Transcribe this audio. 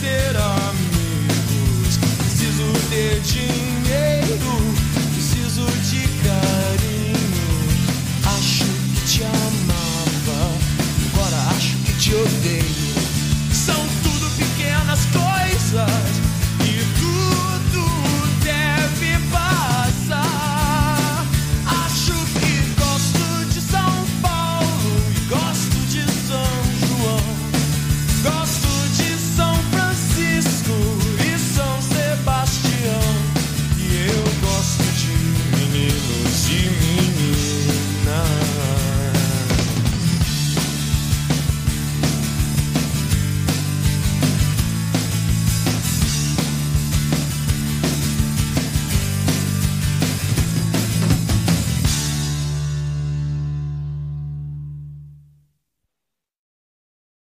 ter amigos, preciso ter dinheiro.